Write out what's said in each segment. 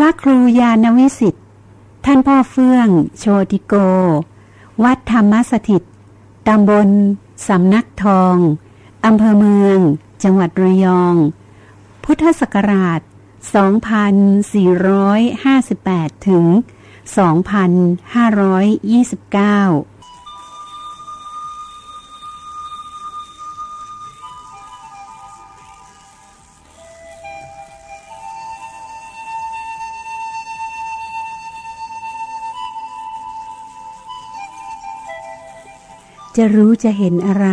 ระครูยานวิสิทธิ์ ท่านพ่อเฟื่อง โชติโก วัดธรรมสถิต ตำบลสำนักทอง อำเภอเมือง จังหวัดระยอง พุทธศักราช 2458 ถึง 2529 จะรู้จะเห็นอะไร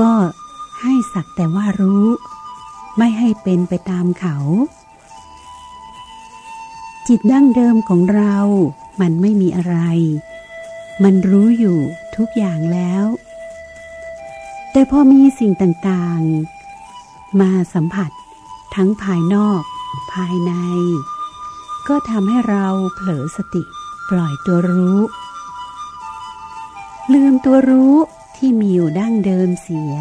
ก็ให้สักแต่ว่ารู้ ไม่ให้เป็นไปตามเขา จิตดั้งเดิมของเรา มันไม่มีอะไร มันรู้อยู่ทุกอย่างแล้ว แต่พอมีสิ่งต่างๆ มาสัมผัสทั้งภายนอก ภายใน ก็ทำให้เราเผลอสติปล่อยตัวรู้ ลืมตัวรู้ที่มีอยู่ดั้งเดิมเสีย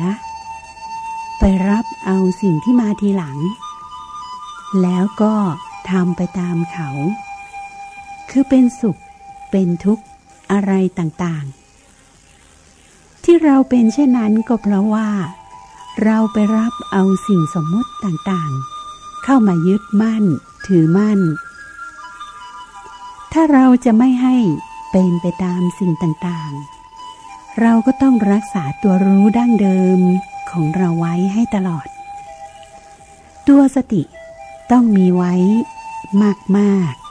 ไปรับเอาสิ่งที่มาทีหลัง แล้วก็ทำไปตามเขา คือเป็นสุข เป็นทุกข์ อะไรต่างๆ ที่เราเป็นเช่นนั้นก็เพราะว่า เราไปรับเอาสิ่งสมมติต่างๆ เข้ามายึดมั่น ถือมั่น ถ้าเราจะไม่ให้เป็นไปตามสิ่งต่างๆ เราก็ต้องรักษาตัวรู้ดั้งเดิมของเราไว้ให้ตลอด ตัวสติต้องมีไว้มาก ๆ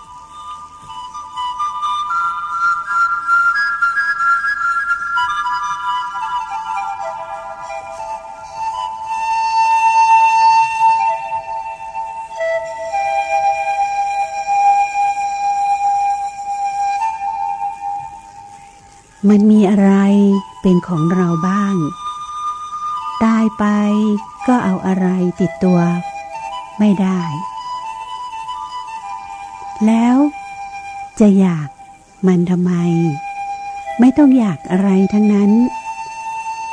มันมีอะไรเป็นของเราบ้าง ตายไปก็เอาอะไรติดตัว ไม่ได้ แล้วจะอยากมันทำไม ไม่ต้องอยากอะไรทั้งนั้น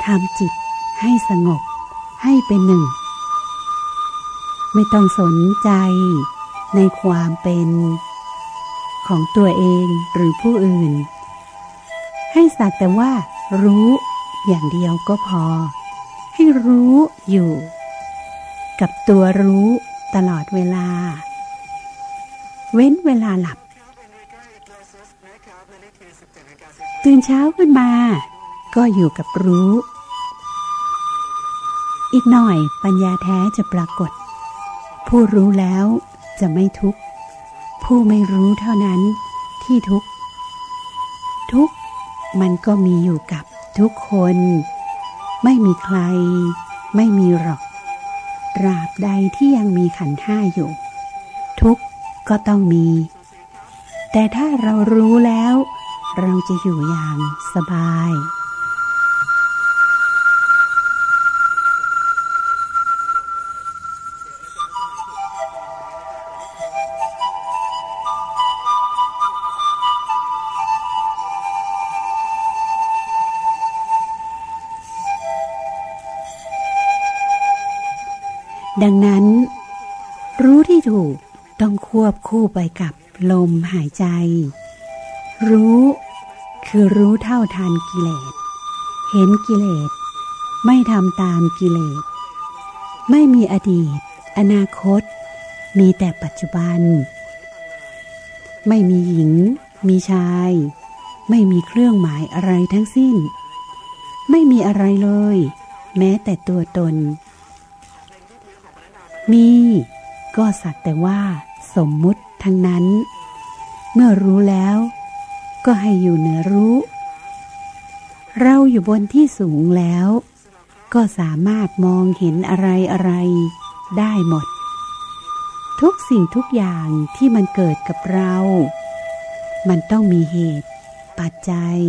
ทำจิตให้สงบให้เป็นหนึ่ง ไม่ต้องสนใจในความเป็น ของตัวเองหรือผู้อื่น ให้สักแต่ว่า รู้อย่างเดียวก็พอ ให้รู้อยู่ กับตัวรู้ตลอดเวลา เว้นเวลาหลับ ตื่นเช้าขึ้นมา ก็อยู่กับรู้ อีกหน่อยปัญญาแท้จะปรากฏ ผู้รู้แล้วจะไม่ทุกข์ ผู้ไม่รู้เท่านั้นที่ทุกข์ทุกข์ มันก็มีอยู่กับทุกคน ไม่มีใคร ไม่มีหรอกตราบใดที่ยังมีขันห้าอยู่ ทุกก็ต้องมี แต่ถ้าเรารู้แล้ว เราจะอยู่อย่างสบาย ดังนั้น รู้ที่ถูกต้องควบคู่ไปกับลมหายใจ รู้คือรู้เท่าทันกิเลส เห็นกิเลส ไม่ทำตามกิเลส ไม่มีอดีต อนาคต มีแต่ปัจจุบัน ไม่มีหญิง มีชาย ไม่มีเครื่องหมายอะไรทั้งสิ้น ไม่มีอะไรเลย แม้แต่ตัวตน มีก็สักแต่ว่าสมมุติทั้งนั้น เมื่อรู้แล้ว ก็ให้อยู่เหนือรู้ เราอยู่บนที่สูงแล้ว ก็สามารถมองเห็นอะไรอะไรได้หมด ทุกสิ่งทุกอย่างที่มันเกิดกับเรา มันต้องมีเหตุ ปัจจัย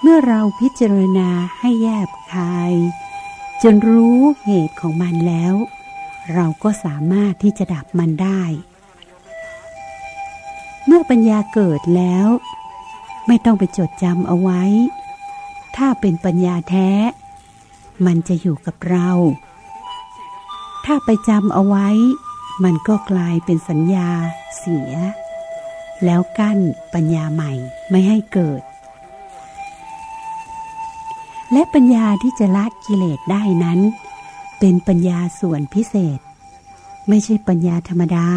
เมื่อเราพิจารณาให้แยบคาย จนรู้เหตุของมันแล้ว เราก็สามารถที่จะดับมันได้ เมื่อปัญญาเกิดแล้ว ไม่ต้องไปจดจำเอาไว้ ถ้าเป็นปัญญาแท้ มันจะอยู่กับเรา ถ้าไปจำเอาไว้ มันก็กลายเป็นสัญญาเสีย แล้วกั้นปัญญาใหม่ไม่ให้เกิด และปัญญาที่จะละกิเลสได้นั้น เป็นปัญญาส่วนพิเศษ ไม่ใช่ปัญญาธรรมดา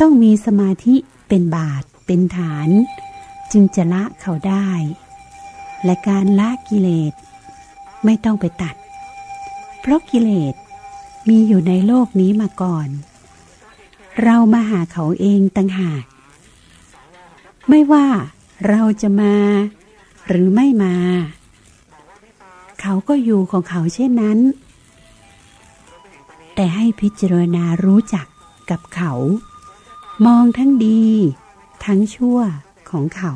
ต้องมีสมาธิเป็นบาทเป็นฐาน จึงจะละเขาได้ และการละกิเลส ไม่ต้องไปตัด เพราะกิเลสมีอยู่ในโลกนี้มาก่อน เรามาหาเขาเองตั้งหาก ไม่ว่าเราจะมา หรือไม่มา เขาก็อยู่ของเขาเช่นนั้น แต่ให้พิจารณารู้จักกับเขา มองทั้งดี ทั้งชั่วของเขา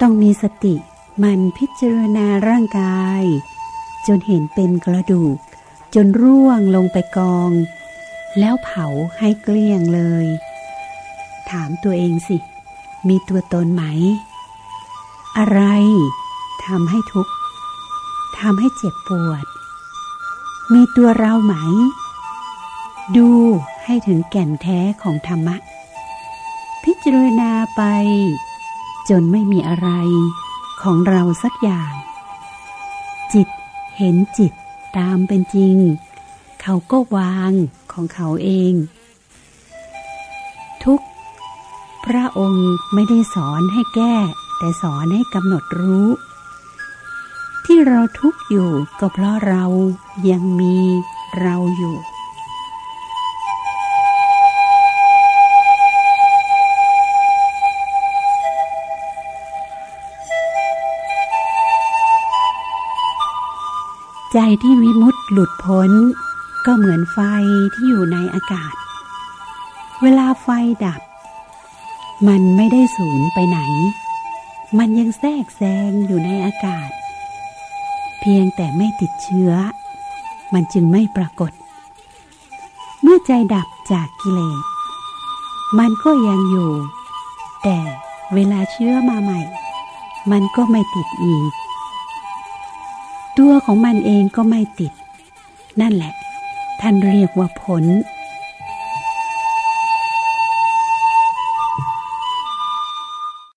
ต้องมีสติมันพิจารณาร่างกาย จนเห็นเป็นกระดูก จนร่วงลงไปกอง แล้วเผาให้เกลี้ยงเลย ถามตัวเองสิ มีตัวตนไหม อะไรทำให้ทุกข์ทำให้เจ็บปวด มีตัวเราไหม ดูให้ถึงแก่นแท้ของธรรมะ พิจารณาไป จนไม่มีอะไรของเราสักอย่าง จิต เห็นจิตตามเป็นจริง เขาก็วางของเขาเอง ทุกพระองค์ไม่ได้สอนให้แก้ แต่สอนให้กำหนดรู้ ที่เราทุกข์อยู่ก็เพราะเรายังมีเราอยู่ ใจที่วิมุตต์หลุดพ้น ก็เหมือนไฟที่อยู่ในอากาศ เวลาไฟดับ มันไม่ได้สูญไปไหน มันยังแทรกแซงอยู่ในอากาศ เพียงแต่ไม่ติดเชื้อ มันจึงไม่ปรากฏ เมื่อใจดับจากกิเลส มันก็ยังอยู่ แต่เวลาเชื้อมาใหม่ มันก็ไม่ติดอีก ตัวของมันเองก็ไม่ติด นั่นแหละ ท่านเรียกว่าผล